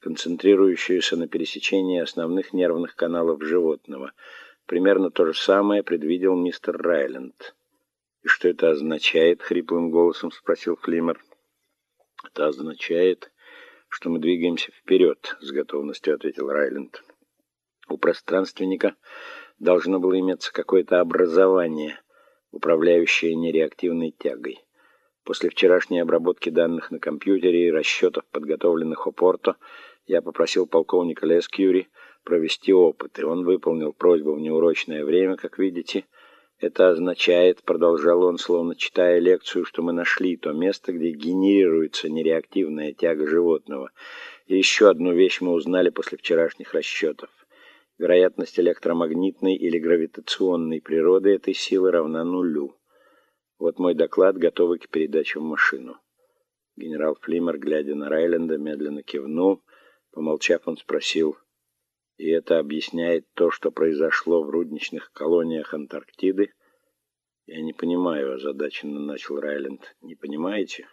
концентрирующуюся на пересечении основных нервных каналов животного. Примерно то же самое предвидел мистер Райленд. «И что это означает?» — хриплым голосом спросил Флимер. «Это означает, что мы двигаемся вперед», — с готовностью ответил Райленд. «У пространственника должно было иметься какое-то образование, управляющее нереактивной тягой». После вчерашней обработки данных на компьютере и расчетов, подготовленных Опорто, я попросил полковника Лескьюри провести опыты. Он выполнил просьбу в неурочное время, как видите, — это означает, продолжал он, словно читая лекцию, что мы нашли то место, где генерируется нереактивная тяга животного. И еще одну вещь мы узнали после вчерашних расчетов. Вероятность электромагнитной или гравитационной природы этой силы равна нулю. Вот мой доклад, готовый к передаче в машину. Генерал Флимер, глядя на Райленда, медленно кивнул. Помолчав, он спросил... И это объясняет то, что произошло в рудничных колониях Антарктиды. Я не понимаю, озадаченно начал Райленд. Не понимаете?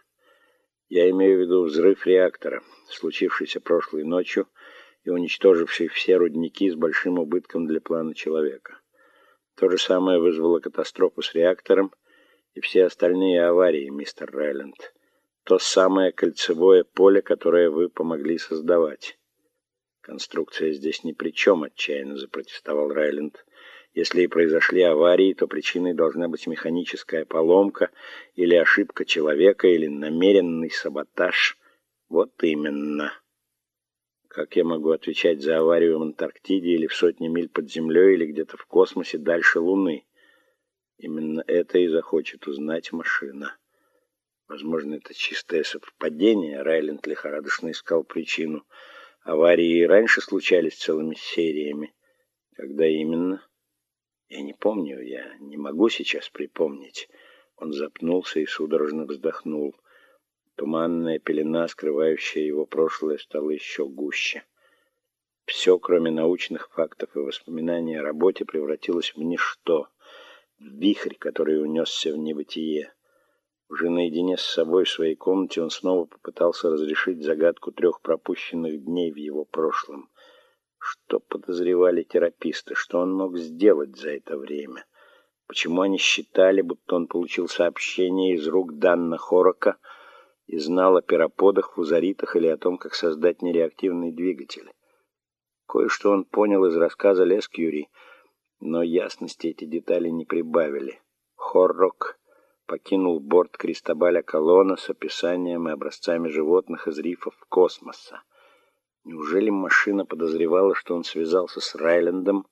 Я имею в виду взрыв реактора, случившийся прошлой ночью и уничтоживший все рудники с большим убытком для плана человека. То же самое вызвало катастрофу с реактором и все остальные аварии, мистер Райленд. То самое кольцевое поле, которое вы помогли создавать. Конструкция здесь ни при чем, отчаянно запротестовал Райленд. Если и произошли аварии, то причиной должна быть механическая поломка или ошибка человека, или намеренный саботаж. Вот именно. Как я могу отвечать за аварию в Антарктиде или в сотни миль под землей, или где-то в космосе дальше Луны? Именно это и захочет узнать машина. Возможно, это чистое совпадение. Райленд лихорадочно искал причину. Аварии и раньше случались целыми сериями. Когда именно? Я не помню, я не могу сейчас припомнить. Он запнулся и судорожно вздохнул. Туманная пелена, скрывающая его прошлое, стала еще гуще. Все, кроме научных фактов и воспоминаний о работе, превратилось в ничто, в вихрь, который унесся в небытие. Уже наедине с собой в своей комнате он снова попытался разрешить загадку трех пропущенных дней в его прошлом. Что подозревали тераписты? Что он мог сделать за это время? Почему они считали, будто он получил сообщение из рук Данна Хорока и знал о пироподах, фузаритах или о том, как создать нереактивный двигатель? Кое-что он понял из рассказа Лескьюри, но ясности эти детали не прибавили. Хоррок покинул борт Кристобаля Колона с описанием и образцами животных из рифов космоса. Неужели машина подозревала, что он связался с Райлендом,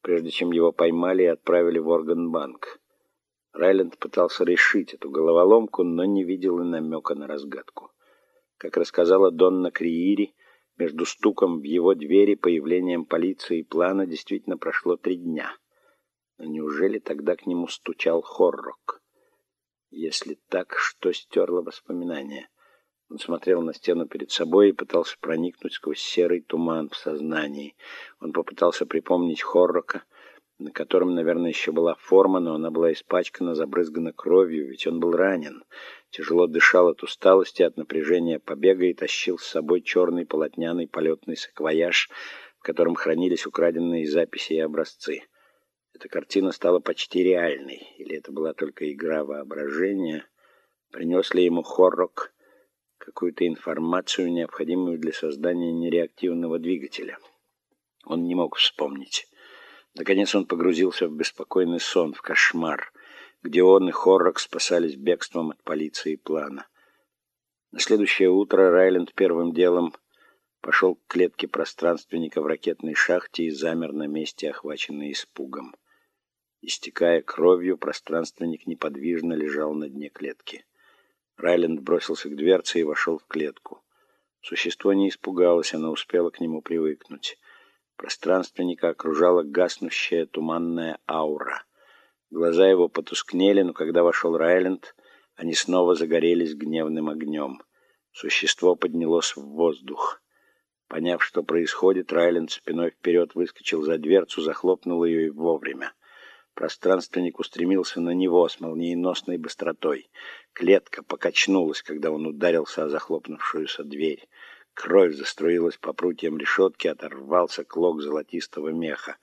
прежде чем его поймали и отправили в Органбанк? Райленд пытался решить эту головоломку, но не видел и намека на разгадку. Как рассказала Донна Криири, между стуком в его двери, появлением полиции и плана действительно прошло три дня. Но неужели тогда к нему стучал Хоррок? Если так, что стерло воспоминания? Он смотрел на стену перед собой и пытался проникнуть сквозь серый туман в сознании. Он попытался припомнить Хоррока, на котором, наверное, еще была форма, но она была испачкана, забрызгана кровью, ведь он был ранен. Тяжело дышал от усталости, от напряжения побега и тащил с собой черный полотняный полетный саквояж, в котором хранились украденные записи и образцы. Эта картина стала почти реальной, или это была только игра воображения? Принес ли ему Хоррок какую-то информацию, необходимую для создания нереактивного двигателя? Он не мог вспомнить. Наконец он погрузился в беспокойный сон, в кошмар, где он и Хоррок спасались бегством от полиции и плана. На следующее утро Райленд первым делом пошел к клетке пространственника в ракетной шахте и замер на месте, охваченный испугом. Истекая кровью, пространственник неподвижно лежал на дне клетки. Райленд бросился к дверце и вошел в клетку. Существо не испугалось, оно успело к нему привыкнуть. Пространственника окружала гаснущая туманная аура. Глаза его потускнели, но когда вошел Райленд, они снова загорелись гневным огнем. Существо поднялось в воздух. Поняв, что происходит, Райленд спиной вперед выскочил за дверцу, захлопнул ее и вовремя. Пространственник устремился на него с молниеносной быстротой. Клетка покачнулась, когда он ударился о захлопнувшуюся дверь. Кровь заструилась по прутьям решетки, оторвался клок золотистого меха.